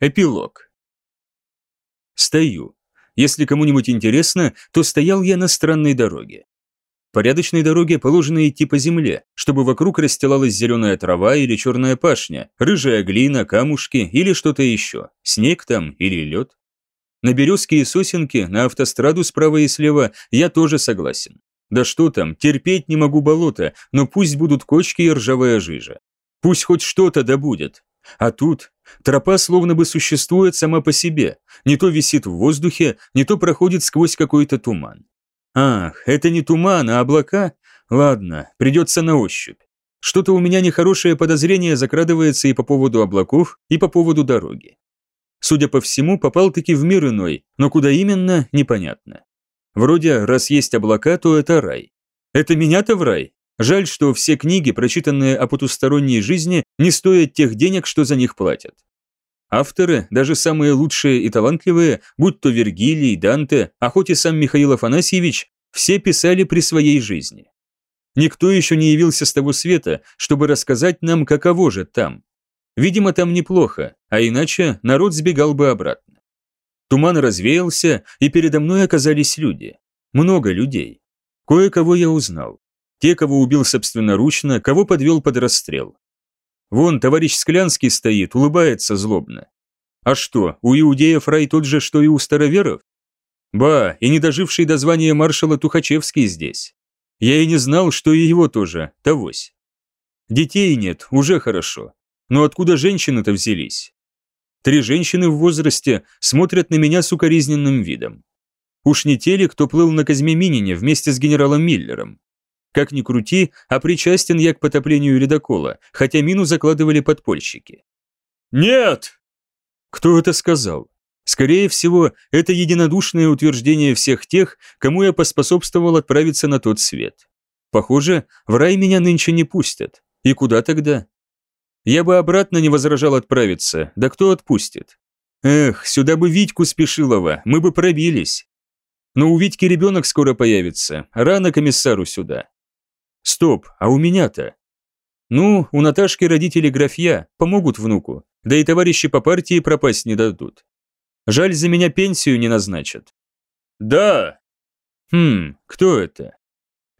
Эпилог. Стою. Если кому-нибудь интересно, то стоял я на странной дороге. Порядочной дороге положено идти по земле, чтобы вокруг расстилалась зеленая трава или черная пашня, рыжая глина, камушки или что-то еще, снег там или лед. На березки и сосенки, на автостраду справа и слева я тоже согласен. Да что там, терпеть не могу болото, но пусть будут кочки и ржавая жижа. Пусть хоть что-то да будет, а тут тропа словно бы существует сама по себе, не то висит в воздухе, не то проходит сквозь какой-то туман. Ах, это не туман, а облака? Ладно, придется на ощупь. Что-то у меня нехорошее подозрение закрадывается и по поводу облаков, и по поводу дороги. Судя по всему, попал-таки в мир иной, но куда именно, непонятно. Вроде, раз есть облака, то это рай. Это меня-то в рай? Жаль, что все книги, прочитанные о потусторонней жизни, не стоят тех денег, что за них платят. Авторы, даже самые лучшие и талантливые, будь то Вергилий, Данте, а хоть и сам Михаил Афанасьевич, все писали при своей жизни. Никто еще не явился с того света, чтобы рассказать нам, каково же там. Видимо, там неплохо, а иначе народ сбегал бы обратно. Туман развеялся, и передо мной оказались люди. Много людей. Кое-кого я узнал. Те, кого убил собственноручно, кого подвел под расстрел. Вон, товарищ Склянский стоит, улыбается злобно. А что, у иудеев рай тот же, что и у староверов? Ба, и не доживший до звания маршала Тухачевский здесь. Я и не знал, что и его тоже, тогось. Детей нет, уже хорошо. Но откуда женщины-то взялись? Три женщины в возрасте смотрят на меня с укоризненным видом. Уж не те ли, кто плыл на Казьме Минине вместе с генералом Миллером? Как ни крути, а причастен я к потоплению ледокола, хотя мину закладывали подпольщики. «Нет!» Кто это сказал? Скорее всего, это единодушное утверждение всех тех, кому я поспособствовал отправиться на тот свет. Похоже, в рай меня нынче не пустят. И куда тогда? Я бы обратно не возражал отправиться, да кто отпустит? Эх, сюда бы Витьку Спешилова, мы бы пробились. Но у Витьки ребенок скоро появится, рано комиссару сюда. Стоп, а у меня-то? Ну, у Наташки родители графья, помогут внуку, да и товарищи по партии пропасть не дадут. Жаль, за меня пенсию не назначат. Да. Хм, кто это?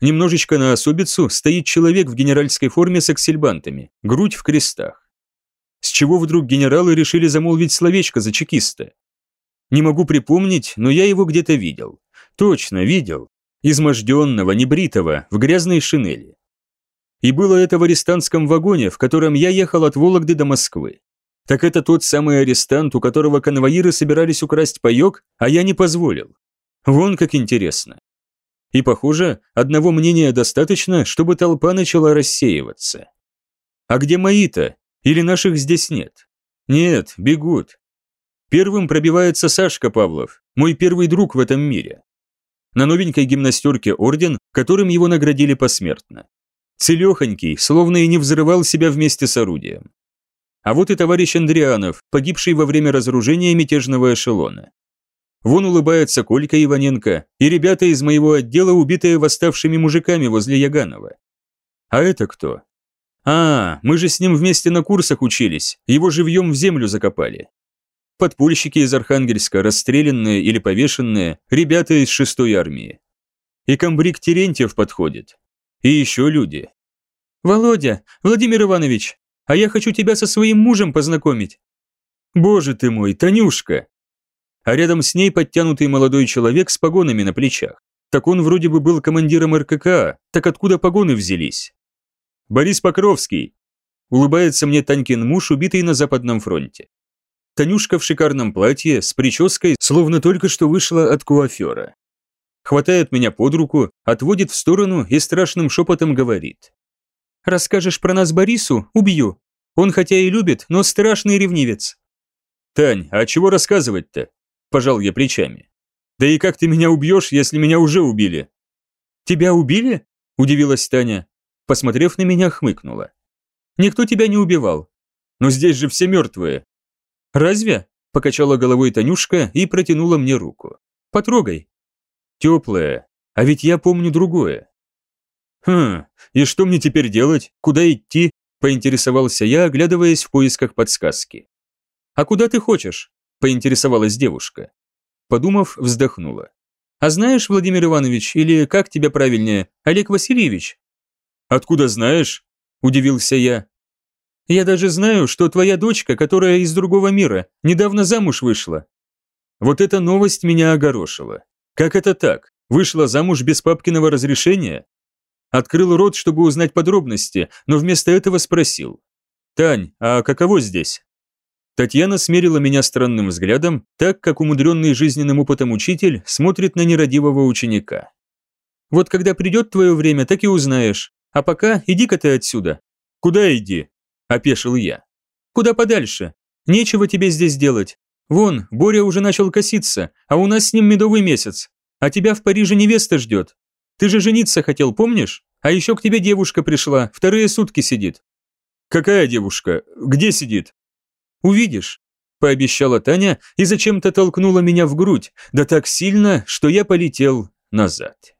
Немножечко на особицу стоит человек в генеральской форме с аксельбантами, грудь в крестах. С чего вдруг генералы решили замолвить словечко за чекиста? Не могу припомнить, но я его где-то видел. Точно, видел изможденного, небритого, в грязной шинели. И было это в арестантском вагоне, в котором я ехал от Вологды до Москвы. Так это тот самый арестант, у которого конвоиры собирались украсть паёк, а я не позволил. Вон как интересно. И, похоже, одного мнения достаточно, чтобы толпа начала рассеиваться. А где мои-то? Или наших здесь нет? Нет, бегут. Первым пробивается Сашка Павлов, мой первый друг в этом мире на новенькой гимнастерке орден, которым его наградили посмертно. Целехонький, словно и не взрывал себя вместе с орудием. А вот и товарищ Андрианов, погибший во время разоружения мятежного эшелона. Вон улыбается Колька Иваненко и ребята из моего отдела, убитые восставшими мужиками возле Яганова. А это кто? А, мы же с ним вместе на курсах учились, его живьем в землю закопали подпольщики из Архангельска, расстрелянные или повешенные, ребята из шестой армии. И комбриг Терентьев подходит. И еще люди. «Володя, Владимир Иванович, а я хочу тебя со своим мужем познакомить». «Боже ты мой, Танюшка!» А рядом с ней подтянутый молодой человек с погонами на плечах. Так он вроде бы был командиром РККА, так откуда погоны взялись? «Борис Покровский!» Улыбается мне Танькин муж, убитый на Западном фронте. Танюшка в шикарном платье, с прической, словно только что вышла от куафера. Хватает меня под руку, отводит в сторону и страшным шепотом говорит. «Расскажешь про нас Борису? Убью. Он хотя и любит, но страшный ревнивец». «Тань, а чего рассказывать-то?» – пожал я плечами. «Да и как ты меня убьешь, если меня уже убили?» «Тебя убили?» – удивилась Таня. Посмотрев на меня, хмыкнула. «Никто тебя не убивал. Но здесь же все мертвые. «Разве?» – покачала головой Танюшка и протянула мне руку. «Потрогай». «Теплая. А ведь я помню другое». «Хм, и что мне теперь делать? Куда идти?» – поинтересовался я, оглядываясь в поисках подсказки. «А куда ты хочешь?» – поинтересовалась девушка. Подумав, вздохнула. «А знаешь, Владимир Иванович, или как тебя правильнее, Олег Васильевич?» «Откуда знаешь?» – удивился я. «Я даже знаю, что твоя дочка, которая из другого мира, недавно замуж вышла». Вот эта новость меня огорошила. Как это так? Вышла замуж без папкиного разрешения? Открыл рот, чтобы узнать подробности, но вместо этого спросил. «Тань, а каково здесь?» Татьяна смерила меня странным взглядом, так как умудренный жизненным опытом учитель смотрит на нерадивого ученика. «Вот когда придет твое время, так и узнаешь. А пока иди-ка ты отсюда». «Куда иди?» – опешил я. «Куда подальше. Нечего тебе здесь делать. Вон, Боря уже начал коситься, а у нас с ним медовый месяц. А тебя в Париже невеста ждет. Ты же жениться хотел, помнишь? А еще к тебе девушка пришла, вторые сутки сидит». «Какая девушка? Где сидит?» Увидишь», – пообещала Таня и зачем-то толкнула меня в грудь, да так сильно, что я полетел назад.